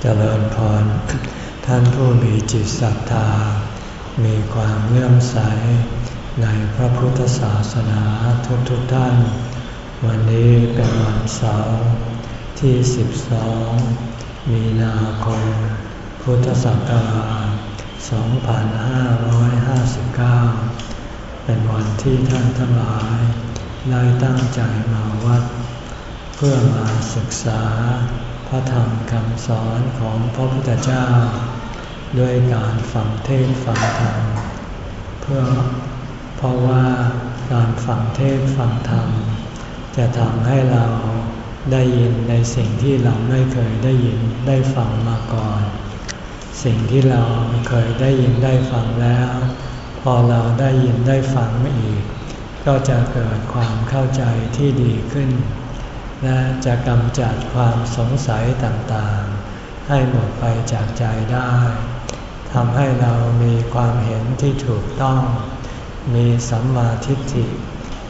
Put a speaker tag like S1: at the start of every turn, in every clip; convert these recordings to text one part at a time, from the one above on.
S1: เจริญพร ท่านผู้มีจิตศรัทธา มีความเลื่อมใส ในพระพุทธศาสนาทุกๆทท่าน วันนี้เป็นวันเสาร์ที่ 12 มีนาคม พุทธศักราช 2559 เป็นวันที่ท่านทั้งหลายได้ตั้งใจมาวัด เพื่อมาศึกษา พระธรรมคำสอนของพระพุทธเจ้า ด้วยการฟังเทศฟังธรรม เพื่อเพราะว่าการฟังเทศฟังธรรม จะทำให้เราได้ยินในสิ่งที่เราไม่เคยได้ยินได้ฟังมาก่อน สิ่งที่เราเคยได้ยินได้ฟังแล้ว พอเราได้ยินได้ฟังไม่อีก ก็จะเกิดความเข้าใจที่ดีขึ้น และจะกำจัดความสงสัยต่างๆ ให้หมดไปจากใจได้ทำให้เรามีความเห็นที่ถูกต้อง มีสัมมาทิฏฐิ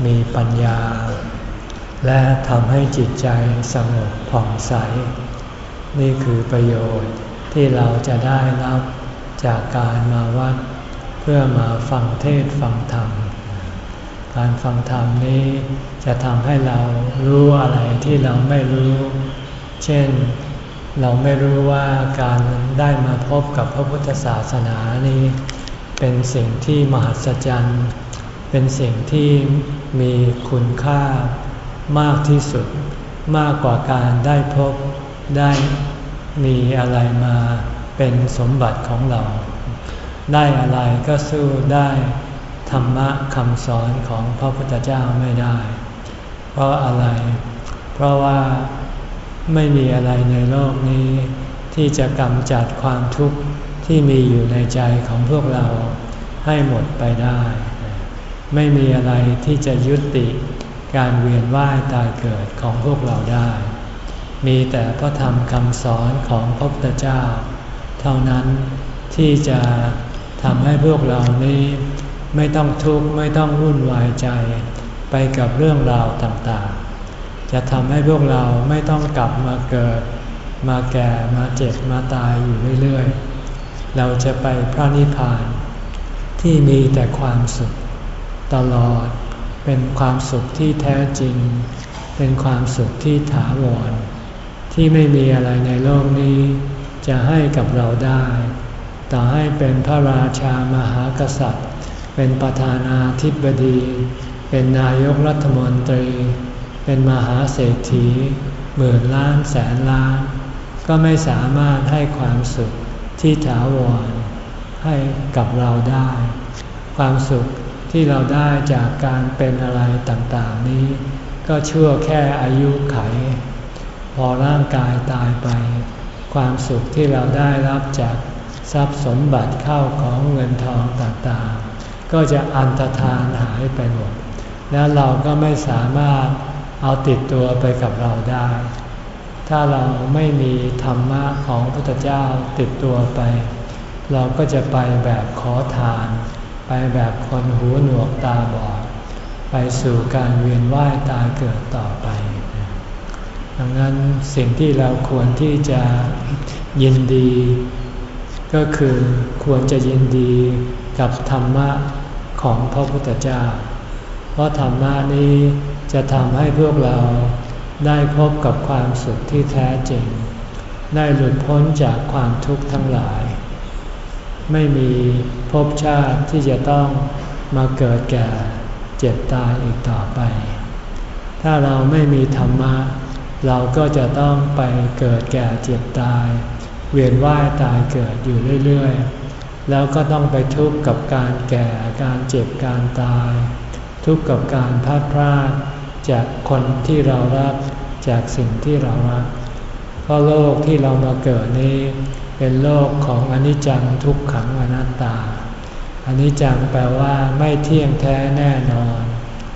S1: มีปัญญา และทำให้จิตใจสงบผ่องใส นี่คือประโยชน์ที่เราจะได้รับจากการมาวัด เพื่อมาฟังเทศฟังธรรม การฟังธรรมนี้ จะทำให้เรารู้อะไรที่เราไม่รู้ เช่น เราไม่รู้ว่าการได้มาพบกับพระพุทธศาสนานี้ เป็นสิ่งที่มหัศจรรย์ เป็นสิ่งที่มีคุณค่ามากที่สุด มากกว่าการได้พบได้มีอะไรมาเป็นสมบัติของเรา ได้อะไรก็สู้ได้ธรรมะคำสอนของพระพุทธเจ้าไม่ได้ เพราะอะไร เพราะว่าไม่มีอะไรในโลกนี้ ที่จะกำจัดความทุกข์ที่มีอยู่ในใจของพวกเราให้หมดไปได้ ไม่มีอะไรที่จะยุติการเวียนว่ายตายเกิดของพวกเราได้ มีแต่พระธรรมคำสอนของพระพุทธเจ้า เท่านั้นที่จะทำให้พวกเรานี้ไม่ต้องทุกข์ไม่ต้องวุ่นวายใจ ไปกับเรื่องราวต่างๆ จะทำให้พวกเราไม่ต้องกลับมาเกิด มาแก่มาเจ็บมาตายอยู่เรื่อยๆ เราจะไปพระนิพพาน ที่มีแต่ความสุขตลอด เป็นความสุขที่แท้จริง เป็นความสุขที่ถาวร ที่ไม่มีอะไรในโลกนี้ จะให้กับเราได้ต่อให้เป็นพระราชามหากษัตริย์ เป็นประธานาธิบดี เป็นนายกรัฐมนตรี เป็นมหาเศรษฐีหมื่นล้านแสนล้าน ก็ไม่สามารถให้ความสุขที่ถาวรให้กับเราได้ ความสุขที่เราได้จากการเป็นอะไรต่างๆนี้ ก็ชั่วแค่อายุไข พอร่างกายตายไป ความสุขที่เราได้รับจากทรัพย์สมบัติเข้าของเงินทองต่างๆ ก็จะอันตรธานหายไปหมด แล้วเราก็ไม่สามารถเอาติดตัวไปกับเราได้ ถ้าเราไม่มีธรรมะของพระพุทธเจ้าติดตัวไป เราก็จะไปแบบขอทาน ไปแบบคนหูหนวกตาบอด ไปสู่การเวียนว่ายตายเกิดต่อไป ดังนั้นสิ่งที่เราควรที่จะยินดี ก็คือควรจะยินดีกับธรรมะของพระพุทธเจ้า เพราะธรรมะนี้จะทำให้พวกเราได้พบกับความสุขที่แท้จริง ได้หลุดพ้นจากความทุกข์ทั้งหลาย ไม่มีภพชาติที่จะต้องมาเกิดแก่เจ็บตายอีกต่อไป ถ้าเราไม่มีธรรมะ เราก็จะต้องไปเกิดแก่เจ็บตาย เวียนว่ายตายเกิดอยู่เรื่อยๆ แล้วก็ต้องไปทุกข์กับการแก่การเจ็บการตาย ทุกข์กับการพลาดพลาดจากคนที่เรารักจากสิ่งที่เรารัก เพราะโลกที่เรามาเกิดนี้ เป็นโลกของอนิจจังทุกขังอนัตตาอนิจจังแปลว่าไม่เที่ยงแท้แน่นอน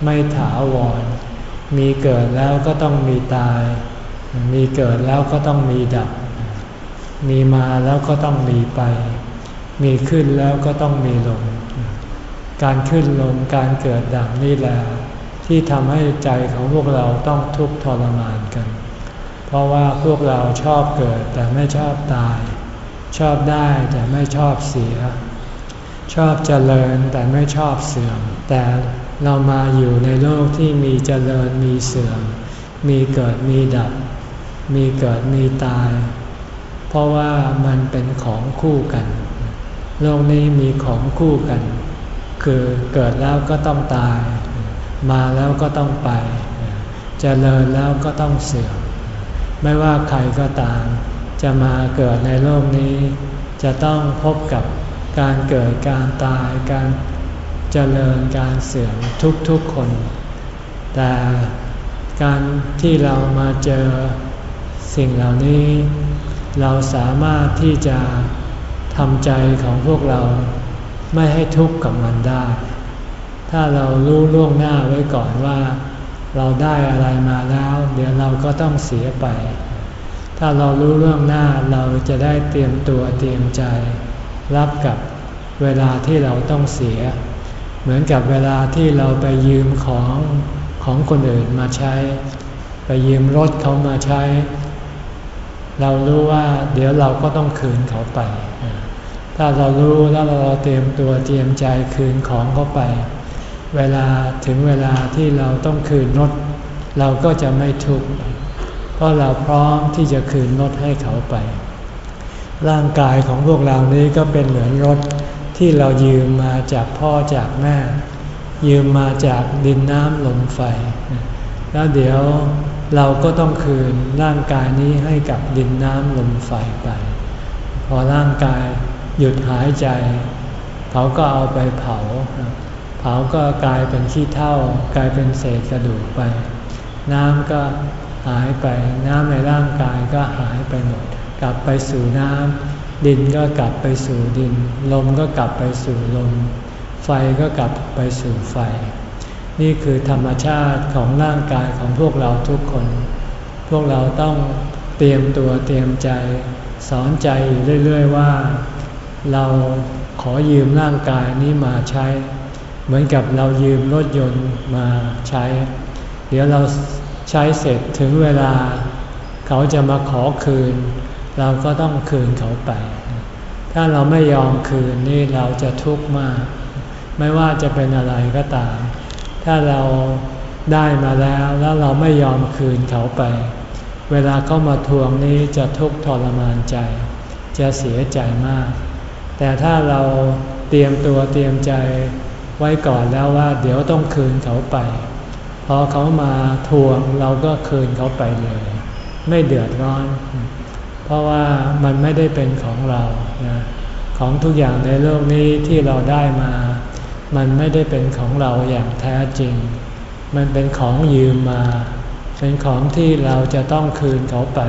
S1: ไม่ถาวร มีเกิดแล้วก็ต้องมีตาย มีเกิดแล้วก็ต้องมีดับ มีมาแล้วก็ต้องมีไป มีขึ้นแล้วก็ต้องมีลง การขึ้นลงการเกิดดับนี่แหละที่ทำให้ใจของพวกเราต้องทุกข์ทรมานกันเพเพราะว่าพวกเราชอบเกิดแต่ไม่ชอบตาย ชอบได้แต่ไม่ชอบเสีย ชอบเจริญแต่ไม่ชอบเสื่อม แต่เรามาอยู่ในโลกที่มีเจริญมีเสื่อม มีเกิดมีดับ มีเกิดมีตาย เพราะว่ามันเป็นของคู่กัน โลกนี้มีของคู่กัน คือเกิดแล้วก็ต้องตาย มาแล้วก็ต้องไปเจริญแล้วก็ต้องเสื่อม ไม่ว่าใครก็ตาม จะมาเกิดในโลกนี้ จะต้องพบกับการเกิดการตายการเจริญการเสื่อมทุกๆคน แต่การที่เรามาเจอสิ่งเหล่านี้ เราสามารถที่จะทำใจของพวกเรา ไม่ให้ทุกข์กับมันได้ ถ้าเรารู้ล่วงหน้าไว้ก่อนว่า เราได้อะไรมาแล้ว เดี๋ยวเราก็ต้องเสียไป ถ้าเรารู้เรื่องหน้าเราจะได้เตรียมตัวเตรียมใจ รับกับเวลาที่เราต้องเสีย เหมือนกับเวลาที่เราไปยืมของของคนอื่นมาใช้ ไปยืมรถเขามาใช้ เรารู้ว่าเดี๋ยวเราก็ต้องคืนเขาไป ถ้าเรารู้แล้วเราเตรียมตัวเตรียมใจคืนของเขาไป เวลาถึงเวลาที่เราต้องคืนรถเราก็จะไม่ทุกข์เพราะเราพร้อมที่จะคืนรถให้เขาไป ร่างกายของพวกเรานี้ก็เป็นเหมือนรถที่เรายืมมาจากพ่อจากแม่ ยืมมาจากดินน้ำลมไฟ แล้วเดี๋ยวเราก็ต้องคืนร่างกายนี้ให้กับดินน้ำลมไฟไป พอร่างกาย หยุดหายใจ เขาก็เอาไปเผา เผาก็กลายเป็นขี้เถ้ากลายเป็นเศษกระดูกไป น้ำก็หายไป น้ำในร่างกายก็หายไปหมด กลับไปสู่น้ำดินก็กลับไปสู่ดิน ลมก็กลับไปสู่ลม ไฟก็กลับไปสู่ไฟ นี่คือธรรมชาติของร่างกายของพวกเราทุกคน พวกเราต้องเตรียมตัวเตรียมใจ สอนใจอยู่เรื่อย ๆ ว่า เราขอยืมร่างกายนี้มาใช้ เหมือนกับเรายืมรถยนต์มาใช้ เดี๋ยวเราใช้เสร็จถึงเวลา เขาจะมาขอคืน เราก็ต้องคืนเขาไป ถ้าเราไม่ยอมคืนนี่เราจะทุกข์มาก ไม่ว่าจะเป็นอะไรก็ตาม ถ้าเราได้มาแล้วแล้วเราไม่ยอมคืนเขาไป เวลาเขามาทวงนี้จะทุกข์ทรมานใจ จะเสียใจมาก แต่ถ้าเราเตรียมตัวเตรียมใจไว้ก่อนแล้วว่า เดี๋ยวต้องคืนเขาไป พอเขามาทวงเราก็คืนเขาไปเลย ไม่เดือดร้อน เพราะว่ามันไม่ได้เป็นของเรานะของทุกอย่างในโลกนี้ที่เราได้มา มันไม่ได้เป็นของเราอย่างแท้จริง มันเป็นของยืมมา เป็นของที่เราจะต้องคืนเขาไป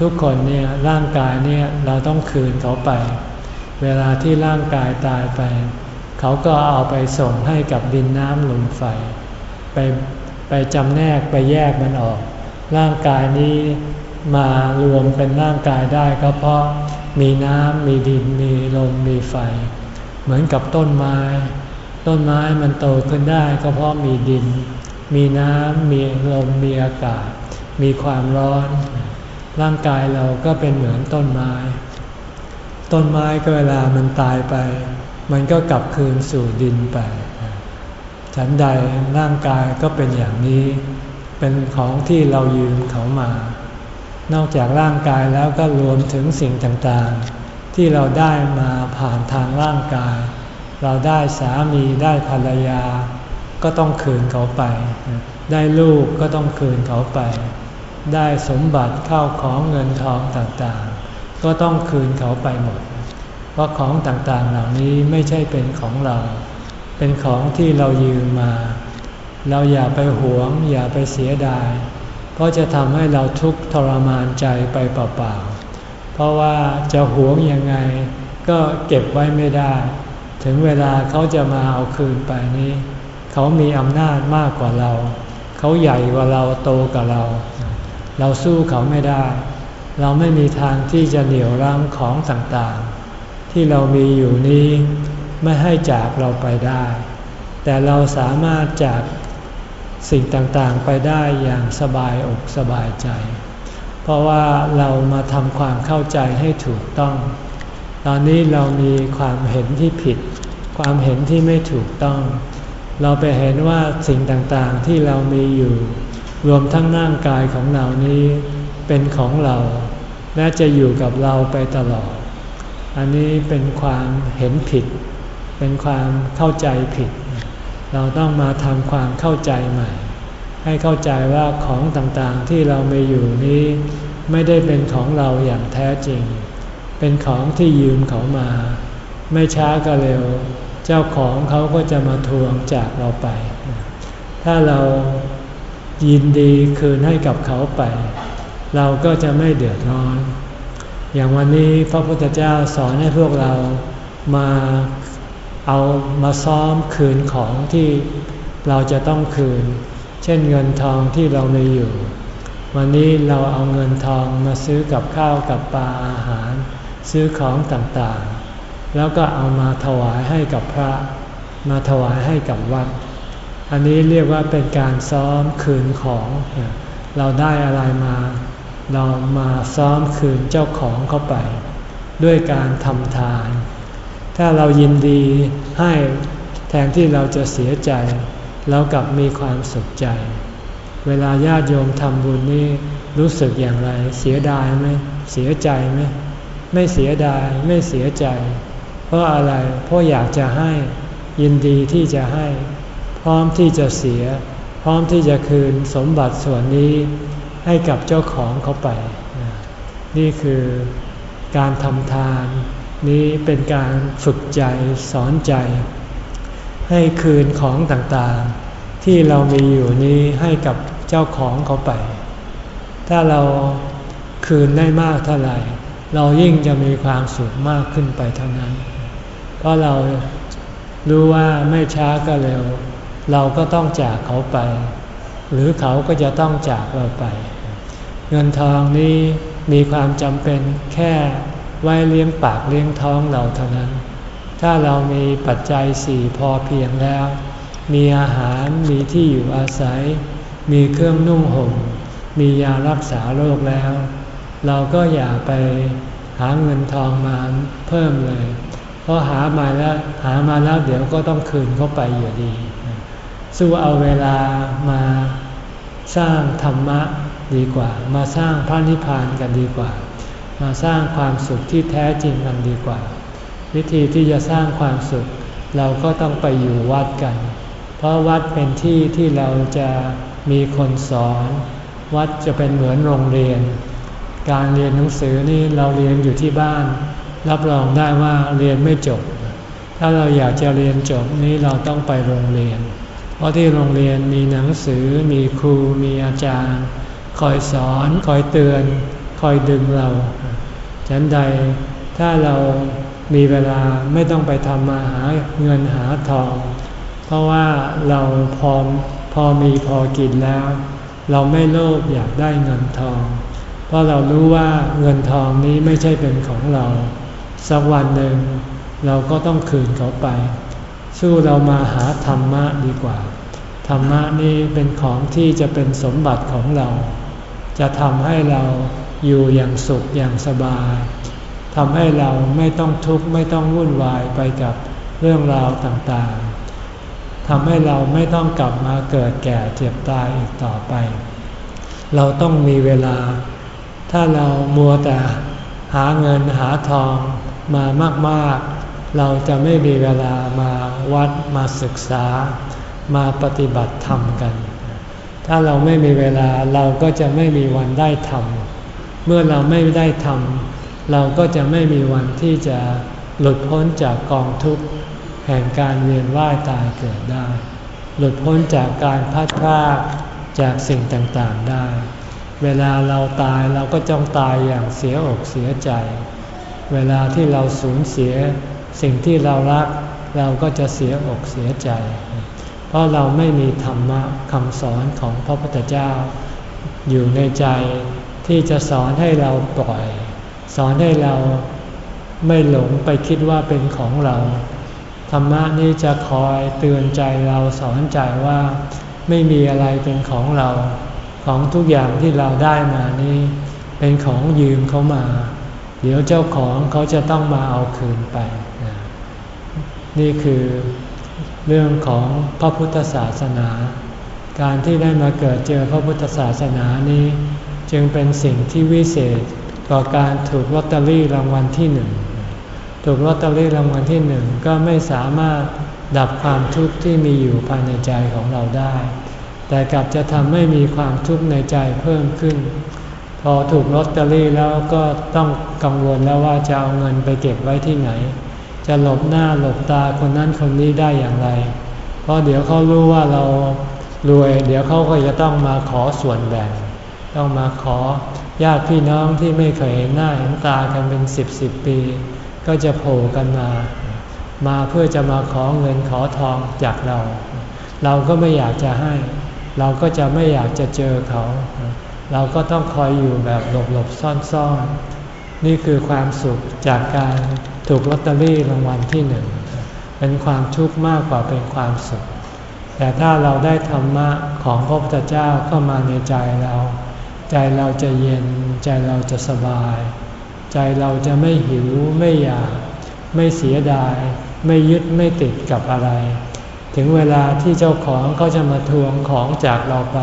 S1: ทุกคนเนี่ยร่างกายเนี่ยเราต้องคืนเขาไป เวลาที่ร่างกายตายไป เขาก็เอาไปส่งให้กับดินน้ำลมไฟ ไปไปจำแนกไปแยกมันออก ร่างกายนี้มารวมเป็นร่างกายได้ก็เพราะมีน้ำมีดินมีลมมีไฟ เหมือนกับต้นไม้ ต้นไม้มันโตขึ้นได้ก็เพราะมีดิน มีน้ำมีลมมีอากาศ มีความร้อน ร่างกายเราก็เป็นเหมือนต้นไม้ ต้นไม้ก็เวลามันตายไป มันก็กลับคืนสู่ดินไป ฉันใดร่างกายก็เป็นอย่างนี้ เป็นของที่เรายืมเขามา นอกจากร่างกายแล้วก็รวมถึงสิ่งต่างๆ ที่เราได้มาผ่านทางร่างกาย เราได้สามีได้ภรรยา ก็ต้องคืนเขาไป ได้ลูกก็ต้องคืนเขาไป ได้สมบัติเข้าของเงินทองต่างๆ ก็ต้องคืนเขาไปหมด เพราะของต่างๆเหล่านี้ไม่ใช่เป็นของเรา เป็นของที่เรายืมมา เราอย่าไปหวง อย่าไปเสียดาย เพราะจะทำให้เราทุกข์ทรมานใจไปเปล่าๆ เพราะว่าจะหวงยังไง ก็เก็บไว้ไม่ได้ ถึงเวลาเขาจะมาเอาคืนไปนี้ เขามีอำนาจมากกว่าเรา เขาใหญ่กว่าเราโตกว่าเรา เราสู้เขาไม่ได้ เราไม่มีทางที่จะเหนี่ยวรั้งของต่างๆ ที่เรามีอยู่นี้ไม่ให้จากเราไปได้ แต่เราสามารถจากสิ่งต่างๆไปได้อย่างสบายอกสบายใจ เพราะว่าเรามาทำความเข้าใจให้ถูกต้อง ตอนนี้เรามีความเห็นที่ผิด ความเห็นที่ไม่ถูกต้อง เราไปเห็นว่าสิ่งต่างๆที่เรามีอยู่ รวมทั้งร่างกายของเรานี้ เป็นของเรา และจะอยู่กับเราไปตลอด อันนี้เป็นความเห็นผิด เป็นความเข้าใจผิด เราต้องมาทำความเข้าใจใหม่ ให้เข้าใจว่าของต่างๆที่เรามีอยู่นี้ ไม่ได้เป็นของเราอย่างแท้จริง เป็นของที่ยืมเขามา ไม่ช้าก็เร็ว เจ้าของเขาก็จะมาทวงจากเราไป ถ้าเรายินดีคืนให้กับเขาไป เราก็จะไม่เดือดร้อน อย่างวันนี้พระพุทธเจ้าสอนให้พวกเรามาเอามาซ้อมคืนของที่เราจะต้องคืน เช่นเงินทองที่เรามีอยู่ วันนี้เราเอาเงินทองมาซื้อกับข้าวกับปลาอาหาร ซื้อของต่างๆ แล้วก็เอามาถวายให้กับพระ มาถวายให้กับวัด อันนี้เรียกว่าเป็นการซ้อมคืนของ เราได้อะไรมา เรามาซ้อมคืนเจ้าของเข้าไป ด้วยการทำทาน ถ้าเรายินดีให้แทนที่เราจะเสียใจเรากลับมีความสุขใจ เวลาญาติโยมทำบุญนี่รู้สึกอย่างไร เสียดายไหมเสียใจไหมไม่เสียดายไม่เสียใจ เพราะอะไรเพราะอยากจะให้ยินดีที่จะให้ พร้อมที่จะเสีย พร้อมที่จะคืนสมบัติส่วนนี้ ให้กับเจ้าของเขาไป นี่คือการทำทาน นี้เป็นการฝึกใจสอนใจ ให้คืนของต่างๆ ที่เรามีอยู่นี้ให้กับเจ้าของเขาไป ถ้าเราคืนได้มากเท่าไหร่ เรายิ่งจะมีความสุขมากขึ้นไปเท่านั้น เพราะเรารู้ว่าไม่ช้าก็เร็ว เราก็ต้องจากเขาไป หรือเขาก็จะต้องจากเราไป เงินทองนี้มีความจำเป็นแค่ไว้เลี้ยงปากเลี้ยงท้องเราเท่านั้น ถ้าเรามีปัจจัยสี่พอเพียงแล้ว มีอาหารมีที่อยู่อาศัย มีเครื่องนุ่งห่ม มียารักษาโรคแล้ว เราก็อย่าไปหาเงินทองมาเพิ่มเลย เพราะหามาแล้วหามาแล้วเดี๋ยวก็ต้องคืนเข้าไปอยู่ดี สู้เอาเวลามาสร้างธรรมะดีกว่า มาสร้างพระนิพพานกันดีกว่า มาสร้างความสุขที่แท้จริงกันดีกว่า วิธีที่จะสร้างความสุข เราก็ต้องไปอยู่วัดกัน เพราะวัดเป็นที่ที่เราจะมีคนสอน วัดจะเป็นเหมือนโรงเรียน การเรียนหนังสือนี่เราเรียนอยู่ที่บ้าน รับรองได้ว่าเรียนไม่จบ ถ้าเราอยากจะเรียนจบนี้เราต้องไปโรงเรียน ราะที่โรงเรียนมีหนังสือ มีครู มีอาจารย์ คอยสอน คอยเตือน คอยดึงเรา ฉันใดถ้าเรามีเวลาไม่ต้องไปทำมาหาเงินหาทอง เพราะว่าเราพอพอมีพอกินแล้ว เราไม่โลภอยากได้เงินทอง เพราะเรารู้ว่าเงินทองนี้ไม่ใช่เป็นของเรา สักวันหนึ่งเราก็ต้องคืนเขาไป สู้เรามาหาธรรมะดีกว่า ธรรมะนี้เป็นของที่จะเป็นสมบัติของเรา จะทำให้เราอยู่อย่างสุขอย่างสบายทำให้เราไม่ต้องทุกข์ไม่ต้องวุ่นวายไปกับเรื่องราวต่างๆทำให้เราไม่ต้องกลับมาเกิดแก่เจ็บตายอีกต่อไป เราต้องมีเวลา ถ้าเรามัวแต่หาเงินหาทองมามากๆ เราจะไม่มีเวลามาวัดมาศึกษา มาปฏิบัติธรรมกัน ถ้าเราไม่มีเวลาเราก็จะไม่มีวันได้ทำเมื่อเราไม่ได้ทำเราก็จะไม่มีวันที่จะหลุดพ้นจากกองทุกข์แห่งการเวียนว่ายตายเกิดได้ หลุดพ้นจากการพัดพลาดจากสิ่งต่างๆได้ เวลาเราตายเราก็จ้องตายอย่างเสียอกเสียใจ เวลาที่เราสูญเสียสิ่งที่เรารักเราก็จะเสียอกเสียใจ เพราะเราไม่มีธรรมะคำสอนของพระพุทธเจ้า อยู่ในใจที่จะสอนให้เราปล่อย สอนให้เราไม่หลงไปคิดว่าเป็นของเรา ธรรมะนี้จะคอยเตือนใจเราสอนใจว่าไม่มีอะไรเป็นของเรา ของทุกอย่างที่เราได้มานี้เเป็นของยืมเขามา เดี๋ยวเจ้าของเขาจะต้องมาเอาคืนไป นี่คือ เรื่องของพระพุทธศาสนา การที่ได้มาเกิดเจอพระพุทธศาสนานี้ จึงเป็นสิ่งที่วิเศษต่อการถูกลอตเตอรี่รางวัลที่หนึ่งถูกลอตเตอรี่รางวัลที่หนึ่งก็ไม่สามารถดับความทุกข์ที่มีอยู่ภายในใจของเราได้ แต่กลับจะทำให้มีความทุกข์ในใจเพิ่มขึ้น พอถูกลอตเตอรี่แล้วก็ต้องกังวลแล้วว่าจะเอาเงินไปเก็บไว้ที่ไหน จะหลบหน้าหลบตาคนนั้นคนนี้ได้อย่างไร เพราะเดี๋ยวเขารู้ว่าเรารวย เดี๋ยวเขาก็จะต้องมาขอส่วนแบ่ง ต้องมาขอญาติพี่น้องที่ไม่เคยเห็นหน้าเห็นตากันเป็นสิบสิบปี ก็จะโผล่กันมา มาเพื่อจะมาขอเงินขอทองจากเรา เราก็ไม่อยากจะให้ เราก็จะไม่อยากจะเจอเขา เราก็ต้องคอยอยู่แบบหลบหลบซ่อนซ่อนนี่คือความสุขจากการ ถูกลอตเตอรี่รางวัลที่หนึ่งเป็นความทุกข์มากกว่าเป็นความสุข แต่ถ้าเราได้ธรรมะของพระพุทธเจ้าเข้ามาในใจเรา ใจเราจะเย็น ใจเราจะสบาย ใจเราจะไม่หิวไม่อยาก ไม่เสียดาย ไม่ยึดไม่ติดกับอะไร ถึงเวลาที่เจ้าของเขาจะมาทวงของจากเราไป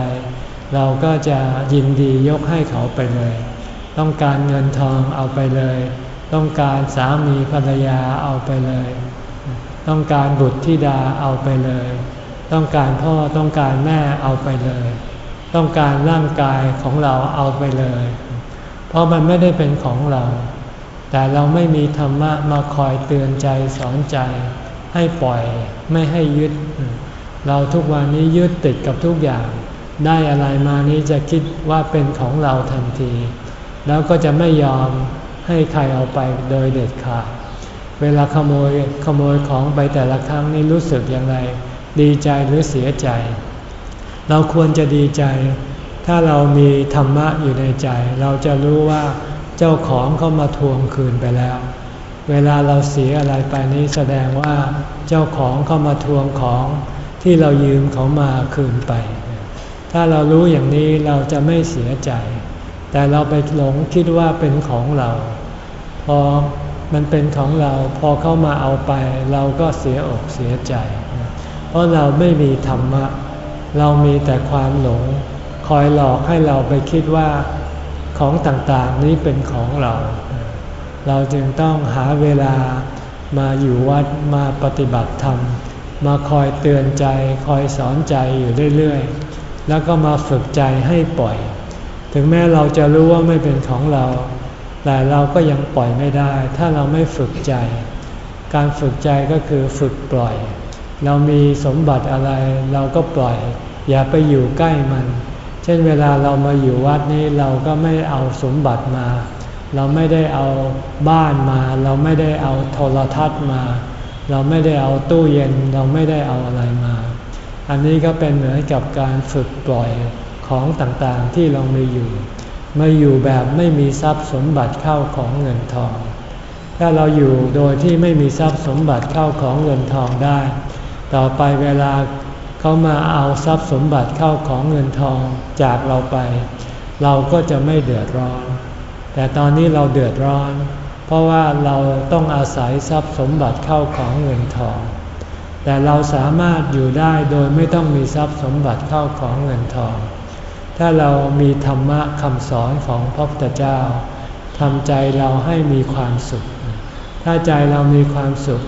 S1: เราก็จะยินดียกให้เขาไปเลย ต้องการเงินทองเอาไปเลย ต้องการสามีภรรยาเอาไปเลย ต้องการบุตรธิดาเอาไปเลย ต้องการพ่อต้องการแม่เอาไปเลย ต้องการร่างกายของเราเอาไปเลย เพราะมันไม่ได้เป็นของเรา แต่เราไม่มีธรรมะมาคอยเตือนใจสอนใจ ให้ปล่อยไม่ให้ยึด เราทุกวันนี้ยึดติดกับทุกอย่าง ได้อะไรมานี้จะคิดว่าเป็นของเราทันที แล้วก็จะไม่ยอม ให้ใครเอาไปโดยเด็ดขาด เวลาขโมยขโมยของไปแต่ละครั้งนี้รู้สึกอย่างไร ดีใจหรือเสียใจ เราควรจะดีใจ ถ้าเรามีธรรมะอยู่ในใจ เราจะรู้ว่าเจ้าของเขามาทวงคืนไปแล้ว เวลาเราเสียอะไรไปนี้แสดงว่าเจ้าของเขามาทวงของที่เรายืมเขามาคืนไป ถ้าเรารู้อย่างนี้เราจะไม่เสียใจ แต่เราไปหลงคิดว่าเป็นของเรา อมันเป็นของเราพอเข้ามาเอาไป เราก็เสียอกเสียใจ เพราะเราไม่มีธรรมะ เรามีแต่ความหลง คอยหลอกให้เราไปคิดว่าของต่างๆนี้เป็นของเรา เราจึงต้องหาเวลามาอยู่วัดมาปฏิบัติธรรม มาคอยเตือนใจ คอยสอนใจอยู่เรื่อยๆ แล้วก็มาฝึกใจให้ปล่อย ถึงแม้เราจะรู้ว่าไม่เป็นของเรา แต่เราก็ยังปล่อยไม่ได้ ถ้าเราไม่ฝึกใจ การฝึกใจก็คือฝึกปล่อย เรามีสมบัติอะไรเราก็ปล่อย อย่าไปอยู่ใกล้มัน เช่นเวลาเรามาอยู่วัดนี้เราก็ไม่เอาสมบัติมา เราไม่ได้เอาบ้านมา เราไม่ได้เอาโทรทัศน์มา เราไม่ได้เอาตู้เย็นเราไม่ได้เอาอะไรมา อันนี้ก็เป็นเหมือนกับการฝึกปล่อยของต่างๆที่เรามีอยู่ มาอยู่แบบไม่มีทรัพย์สมบัติเข้าของเงินทอง ถ้าเราอยู่โดยที่ไม่มีทรัพย์สมบัติเข้าของเงินทองได้ ต่อไปเวลาเขามาเอาทรัพย์สมบัติเข้าของเงินทองจากเราไป เราก็จะไม่เดือดร้อน แต่ตอนนี้เราเดือดร้อน เพราะว่าเราต้องอาศัยทรัพย์สมบัติเข้าของเงินทอง แต่เราสามารถอยู่ได้โดยไม่ต้องมีทรัพย์สมบัติเข้าของเงินทอง ถ้าเรามีธรรมะคำสอนของพระพุทธเจ้าทำใจเราให้มีความสุข ถ้าใจเรามีความสุข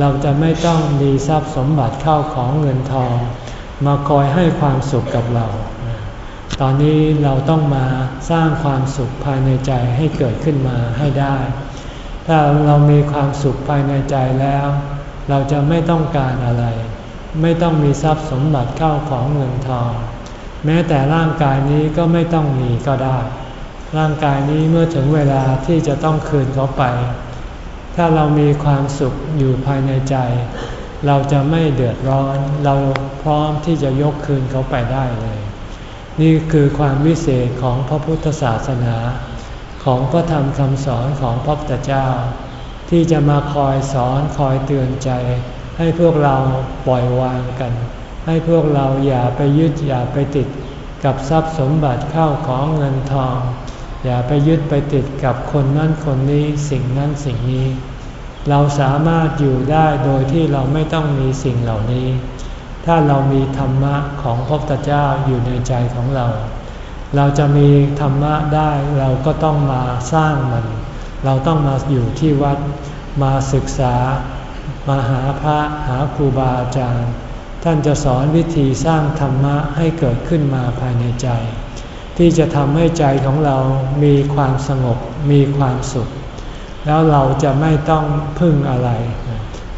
S1: เราจะไม่ต้องมีทรัพย์สมบัติเข้าของเงินทอง มาคอยให้ความสุขกับเรา ตอนนี้เราต้องมาสร้างความสุขภายในใจให้เกิดขึ้นมาให้ได้ ถ้าเรามีความสุขภายในใจแล้ว เราจะไม่ต้องการอะไร ไม่ต้องมีทรัพย์สมบัติเข้าของเงินทอง แม้แต่ร่างกายนี้ก็ไม่ต้องมีก็ได้ ร่างกายนี้เมื่อถึงเวลาที่จะต้องคืนเขาไป ถ้าเรามีความสุขอยู่ภายในใจ เราจะไม่เดือดร้อน เราพร้อมที่จะยกคืนเขาไปได้เลย นี่คือความวิเศษของพระพุทธศาสนา ของพระธรรมคำสอนของพระพุทธเจ้า ที่จะมาคอยสอนคอยเตือนใจ ให้พวกเราปล่อยวางกัน ให้พวกเราอย่าไปยึดอย่าไปติดกับทรัพย์สมบัติเข้าของเงินทอง อย่าไปยึดไปติดกับคนนั้นคนนี้สิ่งนั้นสิ่งนี้ เราสามารถอยู่ได้โดยที่เราไม่ต้องมีสิ่งเหล่านี้ ถ้าเรามีธรรมะของพระพุทธเจ้าอยู่ในใจของเรา เราจะมีธรรมะได้เราก็ต้องมาสร้างมัน เราต้องมาอยู่ที่วัด มาศึกษา มาหาพระหาครูบาอาจารย์ ท่านจะสอนวิธีสร้างธรรมะให้เกิดขึ้นมาภายในใจ ที่จะทำให้ใจของเรามีความสงบมีความสุข แล้วเราจะไม่ต้องพึ่งอะไร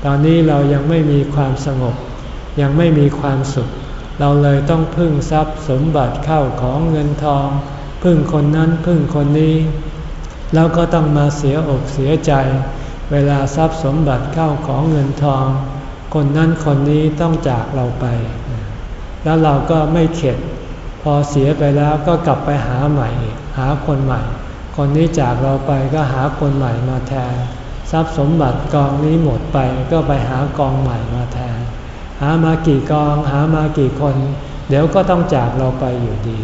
S1: ตอนนี้เรายังไม่มีความสงบ ยังไม่มีความสุข เราเลยต้องพึ่งทรัพย์สมบัติเข้าของเงินทอง พึ่งคนนั้นพึ่งคนนี้ แล้วก็ต้องมาเสียอกเสียใจ เวลาทรัพย์สมบัติเข้าของเงินทอง คนนั้นคนนี้ต้องจากเราไป แล้วเราก็ไม่เข็ด พอเสียไปแล้วก็กลับไปหาใหม่ หาคนใหม่ คนนี้จากเราไปก็หาคนใหม่มาแทน ทรัพย์สมบัติกองนี้หมดไปก็ไปหากองใหม่มาแทน หามากี่กอง หามากี่คน เดี๋ยวก็ต้องจากเราไปอยู่ดี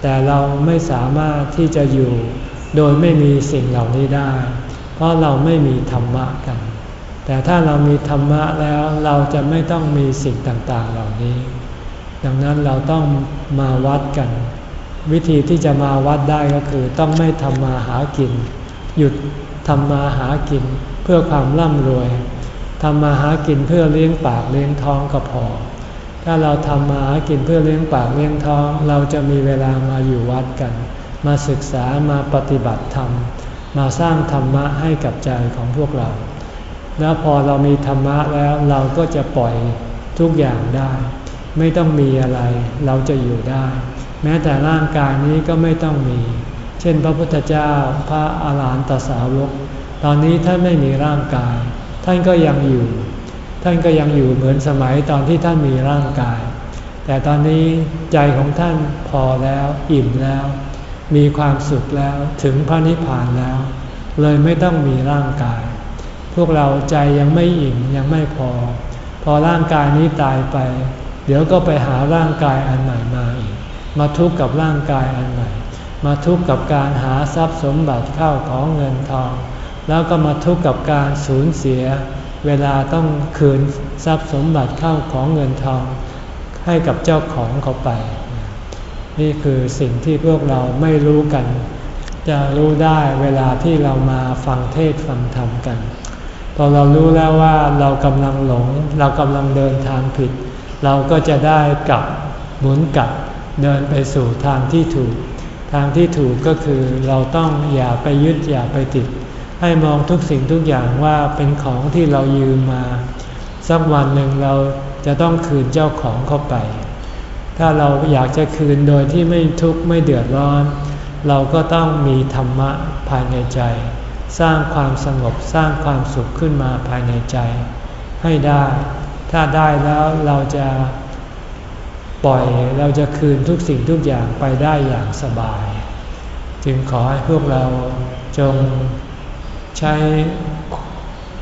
S1: แต่เราไม่สามารถที่จะอยู่ โดยไม่มีสิ่งเหล่านี้ได้ เพราะเราไม่มีธรรมะกัน แต่ถ้าเรามีธรรมะแล้วเราจะไม่ต้องมีสิ่งต่างๆเหล่านี้ ดังนั้นเราต้องมาวัดกัน วิธีที่จะมาวัดได้ก็คือ ต้องไม่ทำมาหากิน หยุดทำมาหากินเพื่อความร่ำรวยทำมาหากินเพื่อเลี้ยงปากเลี้ยงท้องก็พอ ถ้าเราทำมาหากินเพื่อเลี้ยงปากเลี้ยงท้อง เราจะมีเวลามาอยู่วัดกัน มาศึกษามาปฏิบัติธรรม มาสร้างธรรมะให้กับใจของพวกเรา แล้วพอเรามีธรรมะแล้วเราก็จะปล่อยทุกอย่างได้ ไม่ต้องมีอะไรเราจะอยู่ได้ แม้แต่ร่างกายนี้ก็ไม่ต้องมี เช่น พระพุทธเจ้าพระอาหารหันตสาวก ตอนนี้ท่านไม่มีร่างกาย ท่านก็ยังอยู่ ท่านก็ยังอยู่เหมือนสมัยตอนที่ท่านมีร่างกาย แต่ตอนนี้ใจของท่านพอแล้วอิ่มแล้ว มีความสุขแล้วถึงพระนิพพานแล้ว เลยไม่ต้องมีร่างกาย พวกเราใจยังไม่อิ่มยังไม่พอ พอร่างกายนี้ตายไป เดี๋ยวก็ไปหาร่างกายอันใหม่มาอีก มาทุกข์กับร่างกายอันใหม่ มาทุกข์กับการหาทรัพย์สมบัติเข้าของเงินทอง แล้วก็มาทุกข์กับการสูญเสีย เวลาต้องคืนทรัพย์สมบัติเข้าของเงินทอง ให้กับเจ้าของเขาไป นี่คือสิ่งที่พวกเราไม่รู้กัน จะรู้ได้เวลาที่เรามาฟังเทศฟังธรรมกัน อเรารู้แล้วว่าเรากำลังหลง เรากำลังเดินทางผิด เราก็จะได้กลับหมุนกลับเดินไปสู่ทางที่ถูก ทางที่ถูกก็คือเราต้องอย่าไปยึดอย่าไปติด ให้มองทุกสิ่งทุกอย่างว่าเป็นของที่เรายืมมา สักวันหนึ่งเราจะต้องคืนเจ้าของเข้าไป ถ้าเราอยากจะคืนโดยที่ไม่ทุกข์ไม่เดือดร้อน เราก็ต้องมีธรรมะภายในใจ สร้างความสงบสร้างความสุขขึ้นมาภายในใจ ให้ได้ ถ้าได้แล้วเราจะปล่อยเราจะคืนทุกสิ่งทุกอย่างไปได้อย่างสบาย จึงขอให้พวกเราจงใช้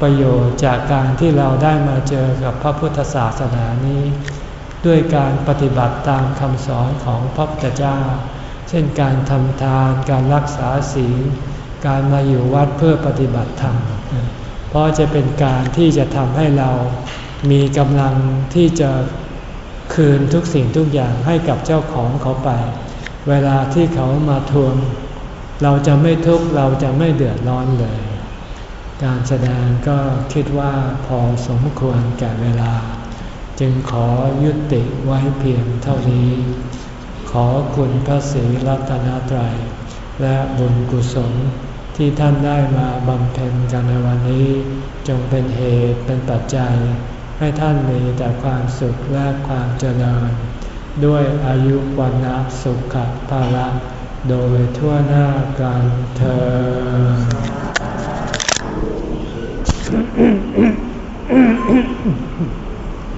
S1: ประโยชน์จากการที่เราได้มาเจอกับพระพุทธศาสนานี้ ด้วยการปฏิบัติตามคำสอนของพระพุทธเจ้า เช่นการทำทานการรักษาศีล การมาอยู่วัดเพื่อปฏิบัติธรรม เพราะจะเป็นการที่จะทำให้เรามีกำลังที่จะคืนทุกสิ่งทุกอย่างให้กับเจ้าของเขาไป เวลาที่เขามาทวง เราจะไม่ทุกข์เราจะไม่เดือดร้อนเลย การแสดงก็คิดว่าพอสมควรแก่เวลา จึงขอยุติไว้เพียงเท่านี้ ขอคุณพระศรีรัตนตรัยและบุญกุศล ที่ท่านได้มาบำเพ็ญกันในวันนี้ จงเป็นเหตุเป็นปัจจัย ให้ท่านมีแต่ความสุขและความเจริญ ด้วยอายุวันนะสุขภาระโดยทั่วหน้ากันเธอ